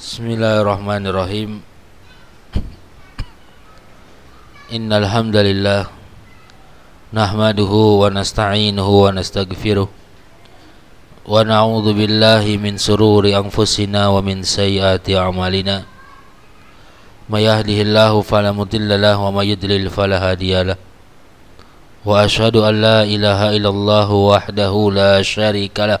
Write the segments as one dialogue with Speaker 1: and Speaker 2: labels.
Speaker 1: Bismillahirrahmanirrahim. Innal hamdalillah nahmaduhu wa nasta'inuhu wa nastaghfiruh wa na'udzu billahi min sururi anfusina wa min sayyiati a'malina. May yahdihillahu fala wa may yudlil wa ashhadu an la ilaha illallah wahdahu la syarika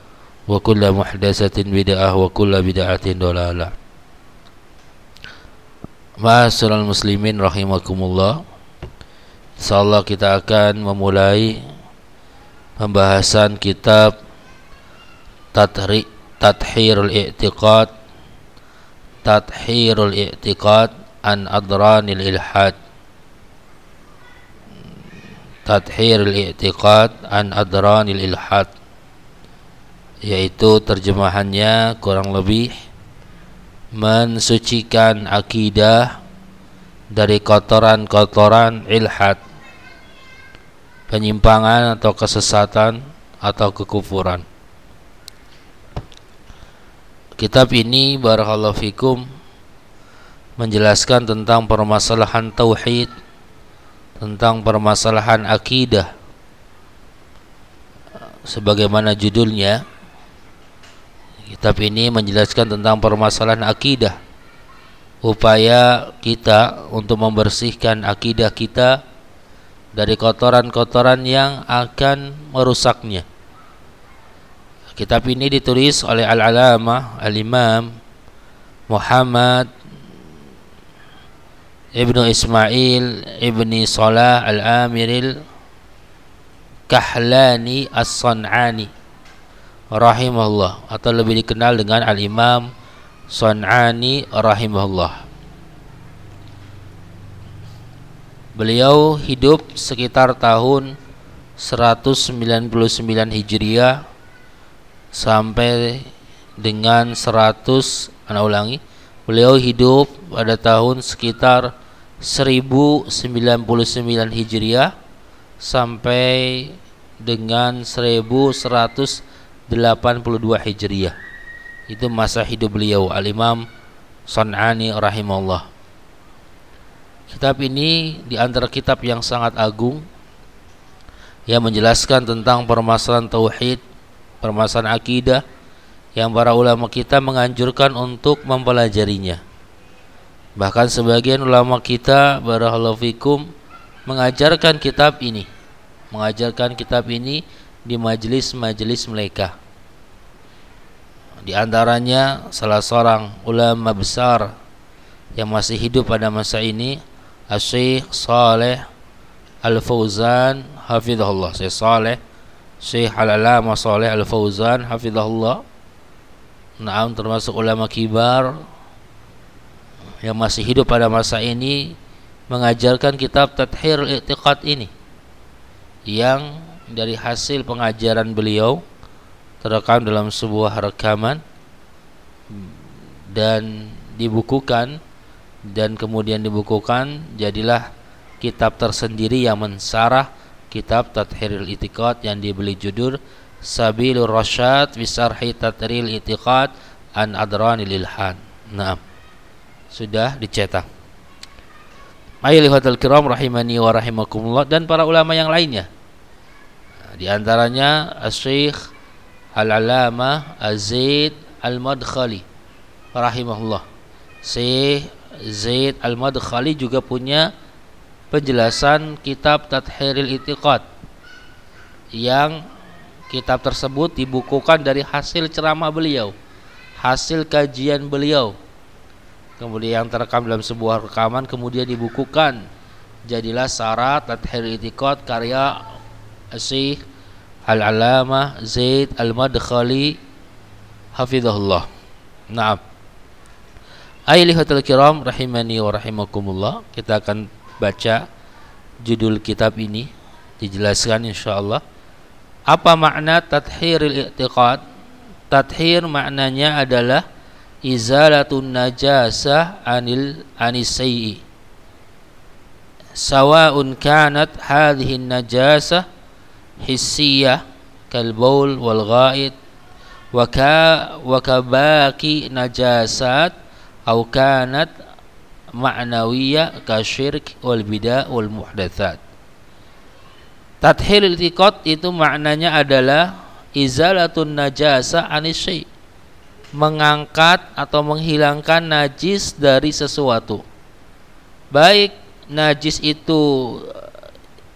Speaker 1: Wa kullu muhdatsatin bid'ah wa kullu bid'atin dalalah. Ma'asyiral muslimin rahimakumullah. Insyaallah kita akan memulai pembahasan kitab Tathri Tathhirul I'tiqad Tathhirul I'tiqad an Adranil Ilhad. Tathhirul I'tiqad an Adranil Ilhad yaitu terjemahannya kurang lebih mensucikan akidah dari kotoran-kotoran ilhad penyimpangan atau kesesatan atau kekufuran. Kitab ini barakallahu fikum menjelaskan tentang permasalahan tauhid tentang permasalahan akidah. Sebagaimana judulnya Kitab ini menjelaskan tentang permasalahan akidah. Upaya kita untuk membersihkan akidah kita dari kotoran-kotoran yang akan merusaknya. Kitab ini ditulis oleh Al-Alamah Al-Imam Muhammad Ibnu Ismail Ibni Salah Al-Amiril Kahlani As-San'ani rahimahullah atau lebih dikenal dengan Al-Imam Sun'ani rahimahullah. Beliau hidup sekitar tahun 199 Hijriah sampai dengan 100 anak ulangi beliau hidup pada tahun sekitar 1099 Hijriah sampai dengan 1100 82 Hijriah. Itu masa hidup beliau Al-Imam San'ani rahimahullah. Kitab ini di antara kitab yang sangat agung yang menjelaskan tentang permasalahan tauhid, permasalahan akidah yang para ulama kita menganjurkan untuk mempelajarinya. Bahkan sebagian ulama kita barakallahu fikum mengajarkan kitab ini, mengajarkan kitab ini di majelis-majelis mereka. Di antaranya salah seorang ulama besar yang masih hidup pada masa ini, Syekh Saleh Al-Fauzan hafizahullah. Syekh Saleh Syekh Al-Alama Saleh Al-Fauzan hafizahullah. Naam termasuk ulama kibar yang masih hidup pada masa ini mengajarkan kitab Tathhir I'tiqad ini yang dari hasil pengajaran beliau terekam dalam sebuah rekaman dan dibukukan dan kemudian dibukukan jadilah kitab tersendiri yang mensarah kitab Tathiril Itiqad yang dibeli judul Sabilur Rasyad Bisarhi Tathiril Itiqad An Adranil Ilhan. Nah, sudah dicetak. Ayyuhal kiram rahimani wa rahimakumullah dan para ulama yang lainnya. Di antaranya Al-Alamah Az-Zaid Al-Madkhali rahimahullah Syekh Zaid Al-Madkhali juga punya penjelasan kitab Tathiril Itiqad yang kitab tersebut dibukukan dari hasil ceramah beliau, hasil kajian beliau. Kemudian yang terekam dalam sebuah rekaman kemudian dibukukan. Jadilah syarat Tathiril Itiqad karya Syekh Al-Alamah Zaid Al-Madkhali hafizahullah. Naam. Ayyuhatul kiram rahimani wa rahimakumullah. Kita akan baca judul kitab ini dijelaskan insyaallah. Apa makna tathhiril i'tiqad? Tathhir maknanya adalah izalatun najasah anil anisayyi. Sawa'un kanat hadhihi najasah hissiyah kal baul wal ghaid wa ka wa kabaki najasat au kanat ma'nawiyah ka syirk wal bida wal muhdatsat Tathil iltiqat itu maknanya adalah izalatun najasa anisy mengangkat atau menghilangkan najis dari sesuatu. Baik najis itu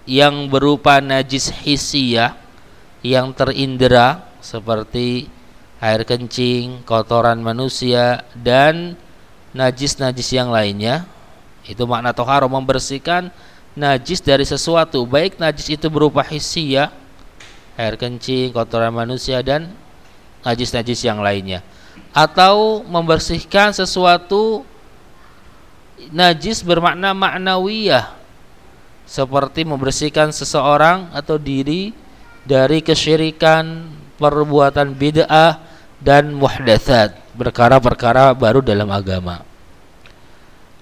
Speaker 1: yang berupa najis hisiyah yang terindera seperti air kencing, kotoran manusia dan najis-najis yang lainnya. Itu makna toharo membersihkan najis dari sesuatu, baik najis itu berupa hisiyah, air kencing, kotoran manusia dan najis-najis yang lainnya. Atau membersihkan sesuatu najis bermakna maknawiyah seperti membersihkan seseorang atau diri dari kesyirikan, perbuatan bid'ah dan muhdatsat, perkara-perkara baru dalam agama.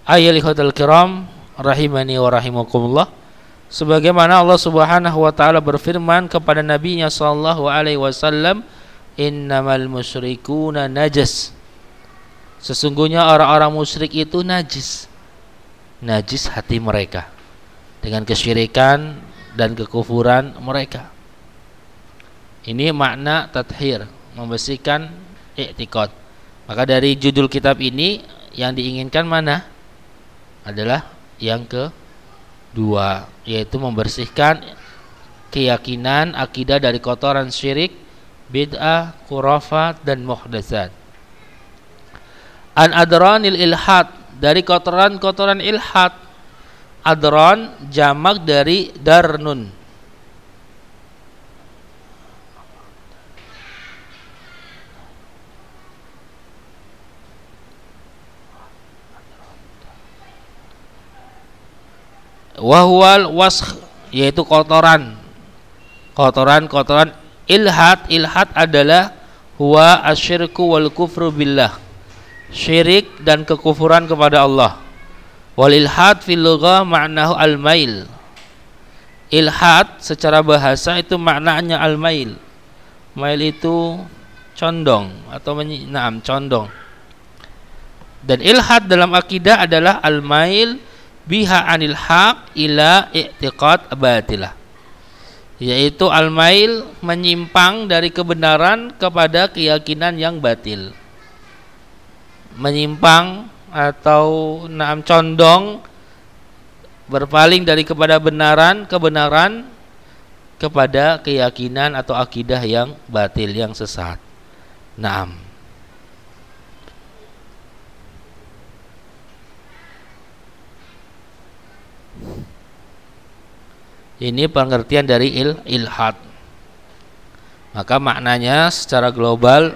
Speaker 1: Ayyuhal kiram rahimani wa rahimakumullah. Sebagaimana Allah Subhanahu wa taala berfirman kepada nabinya sallallahu alaihi wasallam, "Innamal musyrikuna najas." Sesungguhnya orang-orang musyrik itu najis. Najis hati mereka dengan kesyirikan dan kekufuran mereka. Ini makna tathir, membersihkan i'tikad. Maka dari judul kitab ini yang diinginkan mana? Adalah yang kedua, yaitu membersihkan keyakinan akidah dari kotoran syirik, bid'ah, khurafat dan muhdatsat. An adranil ilhad dari kotoran-kotoran ilhad Adron jamak dari darnun. Wahwal wask yaitu kotoran. Kotoran-kotoran ilhad ilhad adalah huwa asyirku wal kufru billah. Syirik dan kekufuran kepada Allah. Wal ilhad fil lughah ma'nahu al-mail. Ilhad secara bahasa itu maknanya al-mail. Mail itu condong atau naam condong. Dan ilhad dalam akidah adalah al-mail biha anil haq ila i'tiqad batilah. Yaitu al-mail menyimpang dari kebenaran kepada keyakinan yang batil. Menyimpang atau naam condong berpaling dari kepada benaran kebenaran kepada keyakinan atau akidah yang batil yang sesat. Naam. Ini pengertian dari il ilhad. Maka maknanya secara global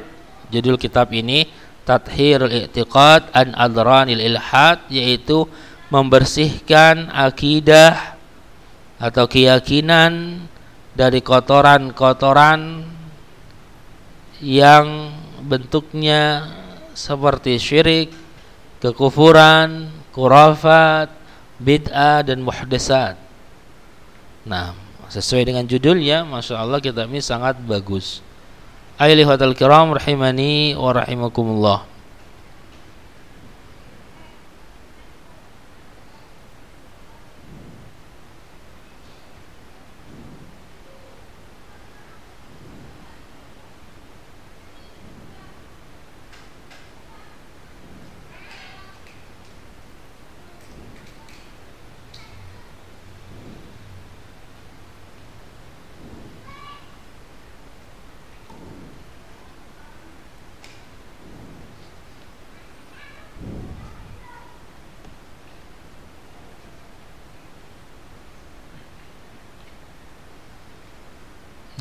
Speaker 1: judul kitab ini tathhirul i'tiqad an adranil ilhad yaitu membersihkan akidah atau keyakinan dari kotoran-kotoran yang bentuknya seperti syirik, kekufuran, kurafat, bid'ah dan muhdasat. Nah, sesuai dengan judulnya, masya Allah kita ini sangat bagus. Ayyuhal kiram rahimani wa rahimakumullah.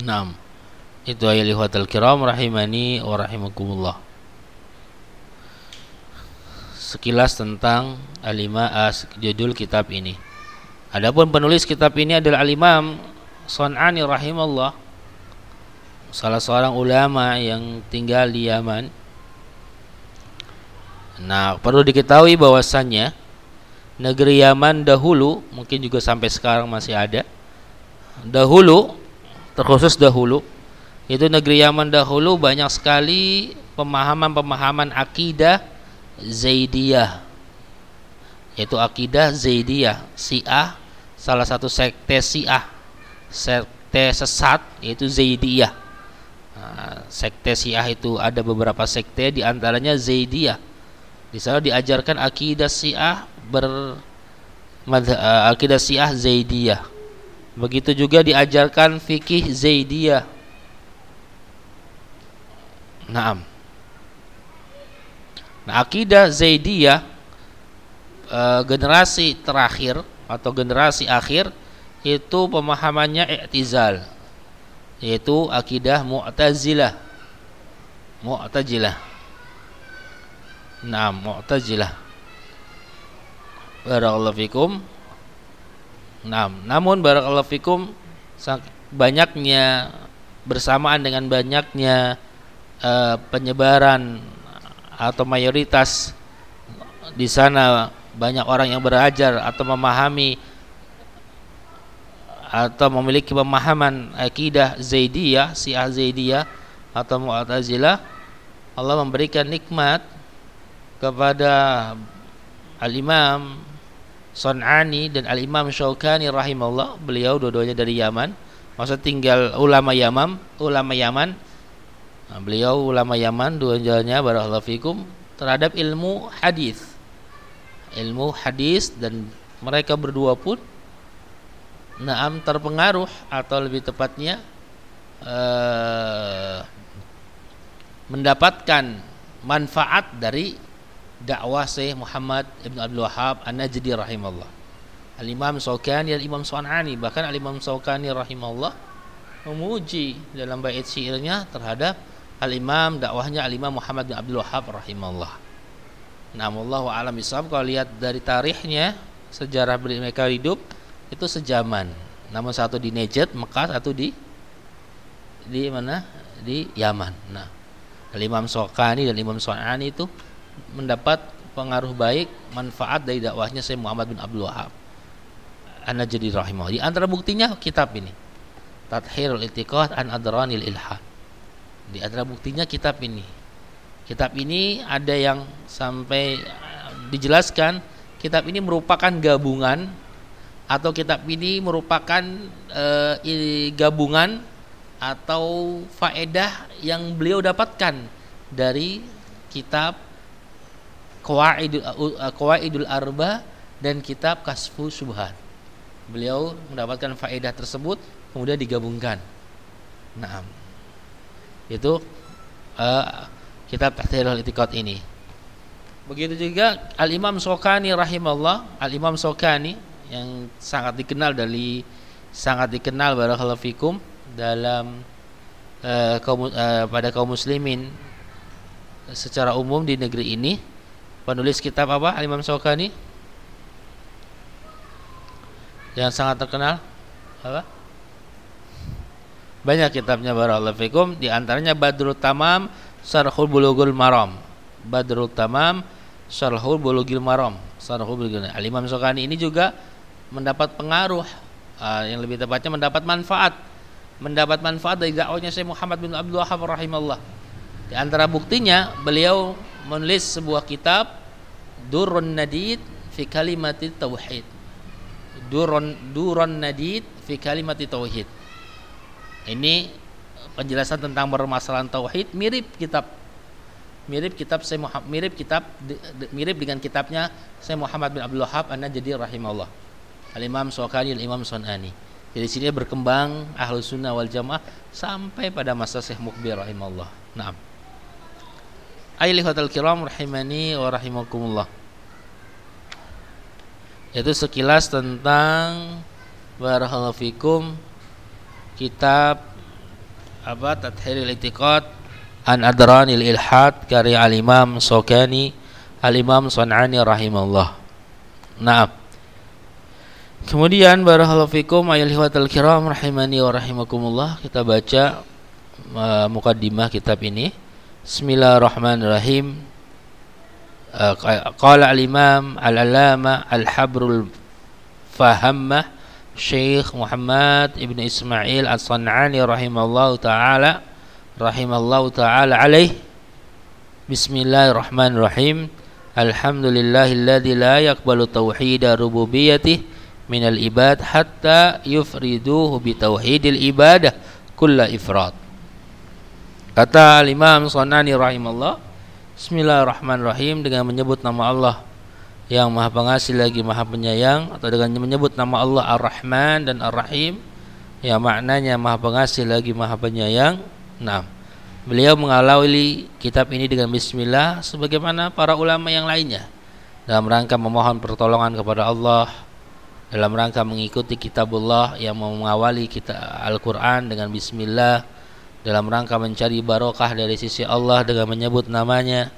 Speaker 1: Naam. Itu ayat lihatal kiram rahimani wa rahimakumullah. Sekilas tentang alima as judul kitab ini. Adapun penulis kitab ini adalah al-Imam Sun'ani rahimahullah salah seorang ulama yang tinggal di Yaman. Nah, perlu diketahui bahwasannya negeri Yaman dahulu, mungkin juga sampai sekarang masih ada. Dahulu, terkhusus dahulu, itu negeri Yaman dahulu banyak sekali pemahaman-pemahaman akidah Zaidiyah. Yaitu akidah Zaidiyah, Syiah, salah satu sekte Syiah, sekte sesat yaitu Zaidiyah sekte Syiah itu ada beberapa sekte di antaranya Zaidiyah. Di sana diajarkan akidah Syiah ber uh, akidah Syiah Zaidiyah. Begitu juga diajarkan fikih Zaidiyah. Naam. Nah, akidah Zaidiyah uh, generasi terakhir atau generasi akhir itu pemahamannya i'tizal yaitu akidah Mu'tazilah. Mu'tazilah. Nah, Mu'tazilah. Barakallahu fikum. Nah, namun barakallahu fikum banyaknya bersamaan dengan banyaknya uh, penyebaran atau mayoritas di sana banyak orang yang belajar atau memahami atau memiliki pemahaman akidah Zaidiyah, Syiah Zaidiyah atau Mu'tazilah, Allah memberikan nikmat kepada Al-Imam Sun'ani dan Al-Imam Syaukani rahimahullah, beliau dua-duanya dari Yaman. Maksud tinggal ulama Yaman, ulama Yaman. Nah, beliau ulama Yaman dua-duanya barakallahu fikum terhadap ilmu hadis. Ilmu hadis dan mereka berdua pun naam terpengaruh atau lebih tepatnya uh, mendapatkan manfaat dari dakwah Syekh Muhammad Ibn Abdul Wahab An-Najdi rahimahullah. Al-Imam Saukani dan Imam Su'anani bahkan Al-Imam Saukani rahimahullah memuji dalam bait syairnya terhadap Al-Imam dakwahnya Al-Imam Muhammad bin Abdul Wahab rahimahullah. Namun alam islam kalau lihat dari tarikhnya sejarah mereka hidup itu sejaman. Namun satu di Najd, Mekah, satu di di mana? Di Yaman. Nah, Imam Sokani dan Imam Su'ani itu mendapat pengaruh baik, manfaat dari dakwahnya Syekh Muhammad bin Abdul Wahab. Anda jadi rahimah. Di antara buktinya kitab ini. Tathirul Itiqad an Adranil Ilhad. Di antara buktinya kitab ini. Kitab ini ada yang sampai dijelaskan kitab ini merupakan gabungan atau kitab ini merupakan uh, gabungan atau faedah yang beliau dapatkan dari kitab Qawaidul, uh, Qawaidul Arba dan kitab Kasfu Subhan. Beliau mendapatkan faedah tersebut kemudian digabungkan. Nah, itu uh, kitab Tahdhirul Itiqad ini. Begitu juga Al Imam Sokani rahimahullah, Al Imam Sokani yang sangat dikenal dari sangat dikenal barakallahu fikum dalam uh, kaum, uh, pada kaum muslimin secara umum di negeri ini penulis kitab apa Imam Syaukani? Yang sangat terkenal apa? Banyak kitabnya barakallahu fikum. Di antaranya Badrul Tamam Syarhul Bulughul Maram. Badrul Tamam Syarhul Bulughul Maram. Syarhul Bulughul Al Imam ini juga mendapat pengaruh uh, yang lebih tepatnya mendapat manfaat. Mendapat manfaat dari dakwahnya Syekh Muhammad bin Abdul Wahab rahimahullah. Di antara buktinya beliau menulis sebuah kitab Durun Nadid fi kalimati tauhid. Durun Durun Nadid fi kalimati tauhid. Ini penjelasan tentang permasalahan tauhid mirip kitab mirip kitab Syekh Muhammad mirip kitab mirip dengan kitabnya Syekh Muhammad bin Abdul Wahab An-Najdi rahimahullah. Al-Imam Sokani Al-Imam Sunani. Jadi sini berkembang ahlu sunnah wal jamaah sampai pada masa Syekh Mukbir rahimahullah. Naam. Ayyuhal kiram rahimani wa rahimakumullah. Itu sekilas tentang barakallahu fikum kitab apa Tathhiril I'tiqad an Adranil Ilhad karya Al-Imam Sokani Al-Imam Sanani rahimahullah. Nah. Kemudian barakallahu fikum ayyuhal kiram rahimani wa rahimakumullah kita baca uh, mukaddimah kitab ini. Bismillahirrahmanirrahim. Uh, qala al-Imam al-Alama al-Habrul Fahammah Syekh Muhammad Ibn Ismail As-San'ani rahimahullah ta'ala rahimahullah ta'ala alaih Bismillahirrahmanirrahim Alhamdulillahilladzi la yakbalu tauhida rububiyyatih minal ibad hatta yufriduhu bi tauhidil ibadah kulla ifrad Kata Imam Sanani rahimahullah Bismillahirrahmanirrahim dengan menyebut nama Allah yang maha pengasih lagi maha penyayang atau dengan menyebut nama Allah Ar-Rahman dan Ar-Rahim yang maknanya maha pengasih lagi maha penyayang. Nah beliau mengalami kitab ini dengan bismillah sebagaimana para ulama yang lainnya dalam rangka memohon pertolongan kepada Allah dalam rangka mengikuti kitabullah yang mengawali kita Al-Quran dengan bismillah dalam rangka mencari barokah dari sisi Allah dengan menyebut namanya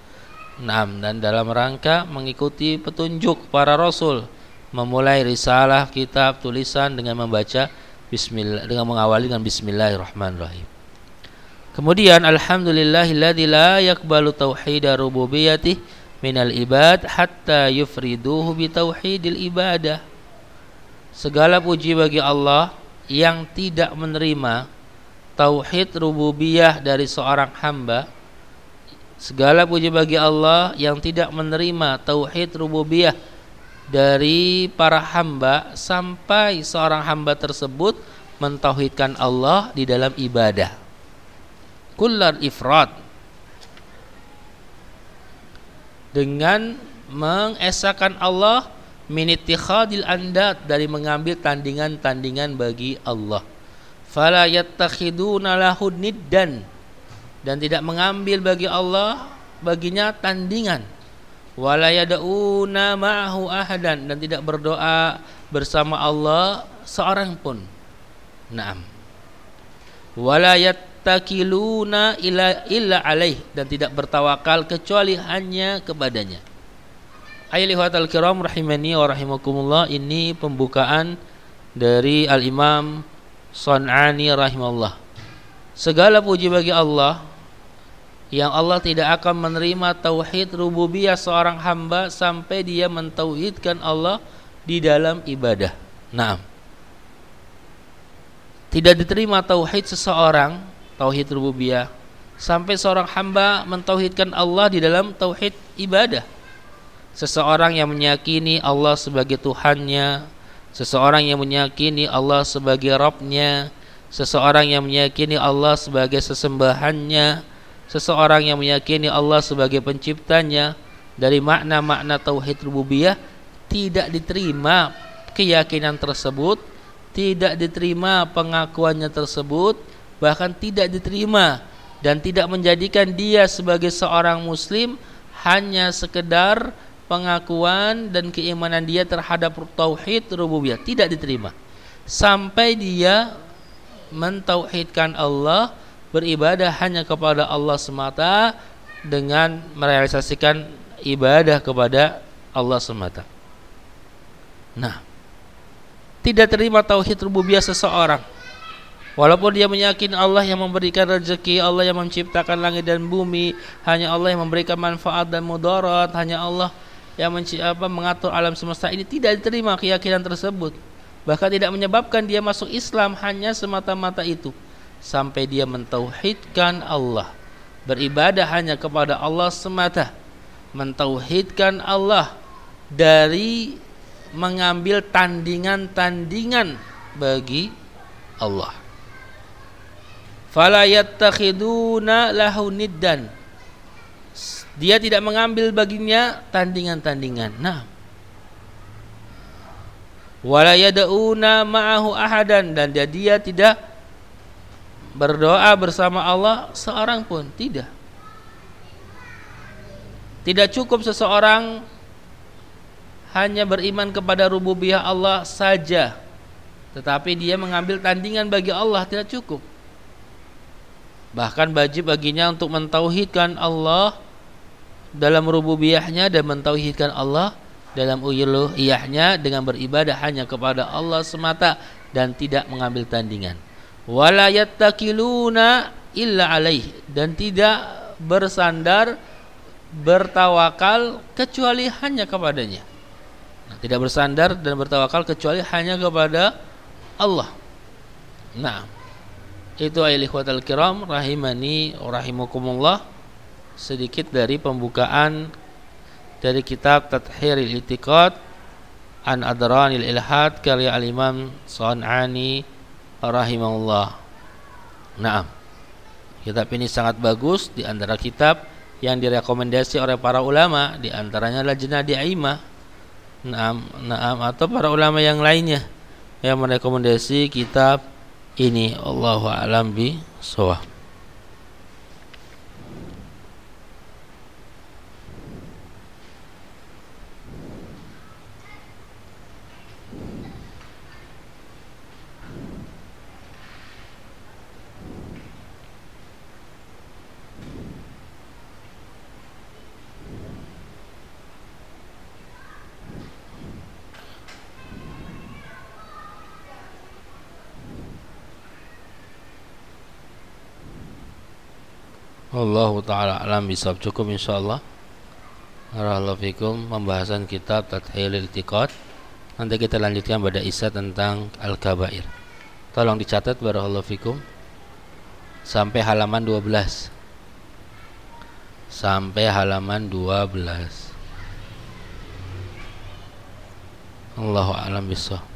Speaker 1: Naam dan dalam rangka mengikuti petunjuk para rasul memulai risalah kitab tulisan dengan membaca bismillah dengan mengawali dengan bismillahirrahmanirrahim. Kemudian alhamdulillahilladzi la yaqbalu tauhida rububiyyatih minal ibad hatta yufriduhu bi tauhidil ibadah. Segala puji bagi Allah yang tidak menerima tauhid rububiyah dari seorang hamba Segala puji bagi Allah yang tidak menerima tauhid rububiyah dari para hamba sampai seorang hamba tersebut mentauhidkan Allah di dalam ibadah. Kullar ifrad dengan mengesahkan Allah minittikhadil andat dari mengambil tandingan-tandingan bagi Allah. Fala yattakhiduna lahu niddan. Dan tidak mengambil bagi Allah baginya tandingan. Wala yad'una ma'ahu ahadan. Dan tidak berdoa bersama Allah seorang pun. Na'am. Wala yattakiluna illa illa alaih. Dan tidak bertawakal kecuali hanya kepadanya. Ayyuhatal kiram rahimani wa rahimakumullah. Ini pembukaan dari Al-Imam Sun'ani rahimahullah Segala puji bagi Allah yang Allah tidak akan menerima tauhid rububiyah seorang hamba sampai dia mentauhidkan Allah di dalam ibadah. Nah, tidak diterima tauhid seseorang, tauhid rububiyah sampai seorang hamba mentauhidkan Allah di dalam tauhid ibadah. Seseorang yang meyakini Allah sebagai Tuhannya, seseorang yang meyakini Allah sebagai Rabbnya, seseorang yang meyakini Allah sebagai sesembahannya, seseorang yang meyakini Allah sebagai penciptanya dari makna-makna tauhid rububiyah tidak diterima keyakinan tersebut, tidak diterima pengakuannya tersebut, bahkan tidak diterima dan tidak menjadikan dia sebagai seorang muslim hanya sekedar pengakuan dan keimanan dia terhadap tauhid rububiyah. Tidak diterima. Sampai dia mentauhidkan Allah beribadah hanya kepada Allah semata dengan merealisasikan ibadah kepada Allah semata. Nah, tidak terima tauhid rububiyah seseorang. Walaupun dia meyakini Allah yang memberikan rezeki, Allah yang menciptakan langit dan bumi, hanya Allah yang memberikan manfaat dan mudarat, hanya Allah yang apa, mengatur alam semesta ini tidak diterima keyakinan tersebut. Bahkan tidak menyebabkan dia masuk Islam hanya semata-mata itu. Sampai dia mentauhidkan Allah. Beribadah hanya kepada Allah semata. Mentauhidkan Allah dari mengambil tandingan-tandingan bagi Allah. Fala yattakhiduna lahu niddan dia tidak mengambil baginya tandingan-tandingan. Nah. Wala yad'una ma'ahu ahadan. Dan dia, dia tidak berdoa bersama Allah seorang pun. Tidak. Tidak cukup seseorang hanya beriman kepada rububiyah Allah saja. Tetapi dia mengambil tandingan bagi Allah tidak cukup. Bahkan wajib baginya untuk mentauhidkan Allah dalam rububiyahnya dan mentauhidkan Allah dalam uluhiyahnya dengan beribadah hanya kepada Allah semata dan tidak mengambil tandingan. Wala yattakiluna illa alaih dan tidak bersandar bertawakal kecuali hanya kepadanya. Nah, tidak bersandar dan bertawakal kecuali hanya kepada Allah. Nah, itu ayat ikhwatal kiram rahimani rahimakumullah sedikit dari pembukaan dari kitab Tathhiril Itiqad an Adranil Ilhad karya al-Imam Sun'ani rahimahullah. Naam. Kitab ini sangat bagus di antara kitab yang direkomendasi oleh para ulama di antaranya Lajnah Aimah. Naam, naam atau para ulama yang lainnya yang merekomendasi kitab ini Allahu a'lam bi Allah taala alam bisab cukup insyaallah. Fikum pembahasan kitab Tathilil Tiqat. Nanti kita lanjutkan pada Isa tentang Al-Kabair. Tolong dicatat barakallahu sampai halaman 12. Sampai halaman 12. Allahu a'lam bishawab.